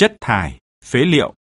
chất thải, phế liệu.